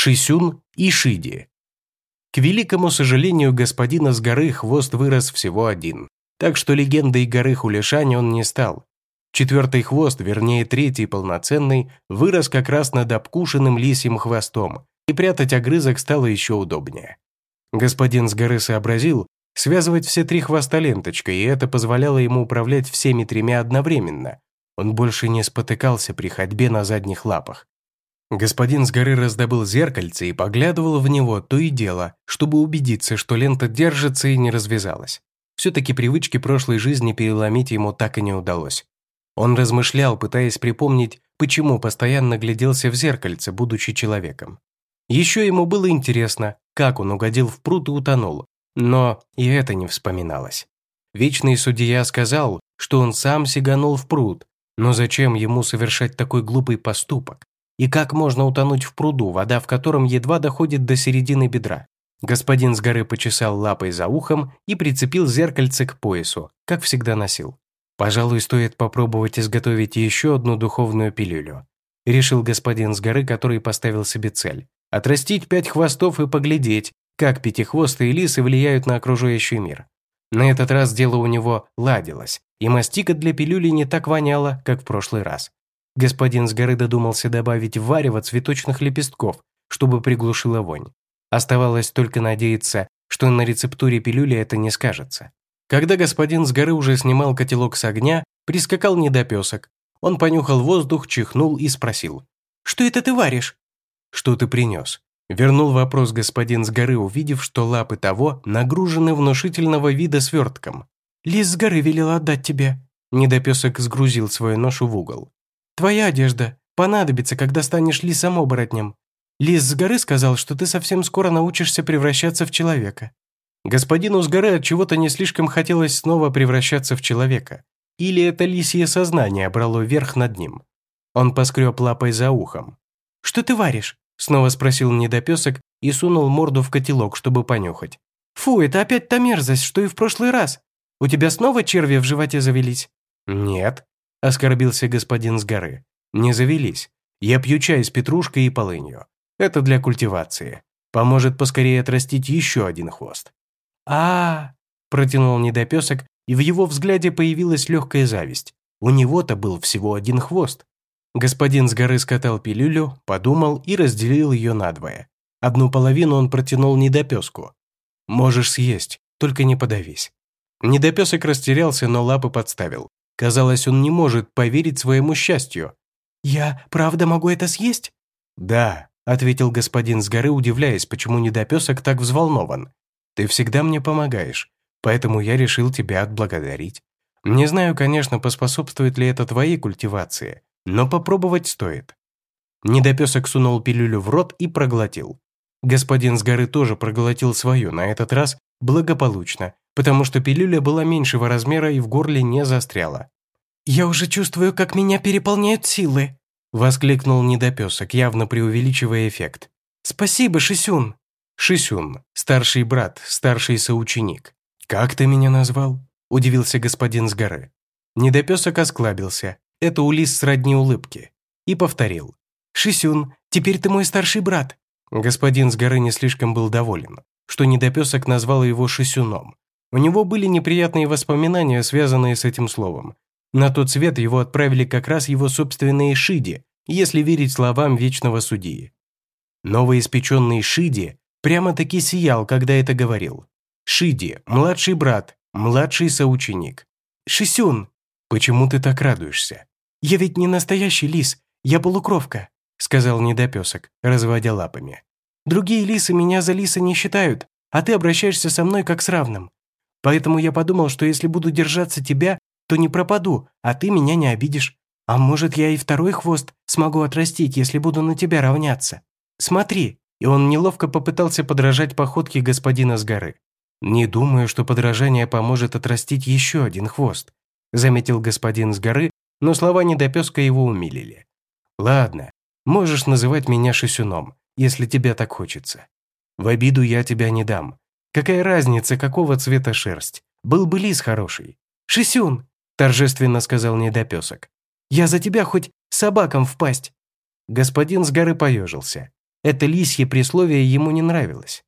Шисюн и Шиди. К великому сожалению господина с горы хвост вырос всего один, так что легендой горы Хулешань он не стал. Четвертый хвост, вернее третий полноценный, вырос как раз над обкушенным лисьим хвостом, и прятать огрызок стало еще удобнее. Господин с горы сообразил связывать все три хвоста ленточкой, и это позволяло ему управлять всеми тремя одновременно. Он больше не спотыкался при ходьбе на задних лапах. Господин с горы раздобыл зеркальце и поглядывал в него то и дело, чтобы убедиться, что лента держится и не развязалась. Все-таки привычки прошлой жизни переломить ему так и не удалось. Он размышлял, пытаясь припомнить, почему постоянно гляделся в зеркальце, будучи человеком. Еще ему было интересно, как он угодил в пруд и утонул, но и это не вспоминалось. Вечный судья сказал, что он сам сиганул в пруд, но зачем ему совершать такой глупый поступок? И как можно утонуть в пруду, вода в котором едва доходит до середины бедра? Господин с горы почесал лапой за ухом и прицепил зеркальце к поясу, как всегда носил. Пожалуй, стоит попробовать изготовить еще одну духовную пилюлю. Решил господин с горы, который поставил себе цель. Отрастить пять хвостов и поглядеть, как пятихвостые лисы влияют на окружающий мир. На этот раз дело у него ладилось, и мастика для пилюли не так воняла, как в прошлый раз. Господин с горы додумался добавить в варево цветочных лепестков, чтобы приглушила вонь. Оставалось только надеяться, что на рецептуре пилюли это не скажется. Когда господин с горы уже снимал котелок с огня, прискакал недопесок. Он понюхал воздух, чихнул и спросил. «Что это ты варишь?» «Что ты принес?» Вернул вопрос господин с горы, увидев, что лапы того нагружены внушительного вида свертком. «Лис с горы велел отдать тебе». Недопесок сгрузил свою ношу в угол. Твоя одежда понадобится, когда станешь лисом-оборотнем. Лис с горы сказал, что ты совсем скоро научишься превращаться в человека. Господину с горы от чего-то не слишком хотелось снова превращаться в человека. Или это лисье сознание брало верх над ним. Он поскреб лапой за ухом. «Что ты варишь?» – снова спросил недопесок и сунул морду в котелок, чтобы понюхать. «Фу, это опять та мерзость, что и в прошлый раз. У тебя снова черви в животе завелись?» «Нет», – оскорбился господин с горы. «Не завелись. Я пью чай с петрушкой и полынью. Это для культивации. Поможет поскорее отрастить еще один хвост». А, -а, -а протянул недопесок, и в его взгляде появилась легкая зависть. У него-то был всего один хвост. Господин с горы скатал пилюлю, подумал и разделил ее надвое. Одну половину он протянул недопеску. «Можешь съесть, только не подавись». Недопесок растерялся, но лапы подставил. Казалось, он не может поверить своему счастью. «Я правда могу это съесть?» «Да», — ответил господин с горы, удивляясь, почему недопесок так взволнован. «Ты всегда мне помогаешь, поэтому я решил тебя отблагодарить. Не знаю, конечно, поспособствует ли это твоей культивации, но попробовать стоит». Недопесок сунул пилюлю в рот и проглотил. Господин с горы тоже проглотил свою, на этот раз благополучно, потому что пилюля была меньшего размера и в горле не застряла. «Я уже чувствую, как меня переполняют силы», – воскликнул недопесок, явно преувеличивая эффект. «Спасибо, Шисюн». «Шисюн, старший брат, старший соученик. Как ты меня назвал?» – удивился господин с горы. Недопесок осклабился. Это улис сродни улыбки. И повторил. «Шисюн, теперь ты мой старший брат». Господин с горы не слишком был доволен, что недопесок назвал его Шисюном, у него были неприятные воспоминания, связанные с этим словом. На тот свет его отправили как раз его собственные Шиди, если верить словам вечного судьи. Новоиспеченный Шиди прямо-таки сиял, когда это говорил. Шиди, младший брат, младший соученик. «Шисюн!» «Почему ты так радуешься?» «Я ведь не настоящий лис, я полукровка», сказал недопесок, разводя лапами. «Другие лисы меня за лиса не считают, а ты обращаешься со мной как с равным. Поэтому я подумал, что если буду держаться тебя, то не пропаду, а ты меня не обидишь. А может, я и второй хвост смогу отрастить, если буду на тебя равняться. Смотри». И он неловко попытался подражать походке господина с горы. «Не думаю, что подражание поможет отрастить еще один хвост», заметил господин с горы, но слова недопеска его умилили. «Ладно, можешь называть меня Шисюном, если тебе так хочется. В обиду я тебя не дам. Какая разница, какого цвета шерсть? Был бы лис хороший. «Шисюн!» – торжественно сказал недопесок. «Я за тебя хоть собакам впасть!» Господин с горы поежился. Это лисье присловие ему не нравилось.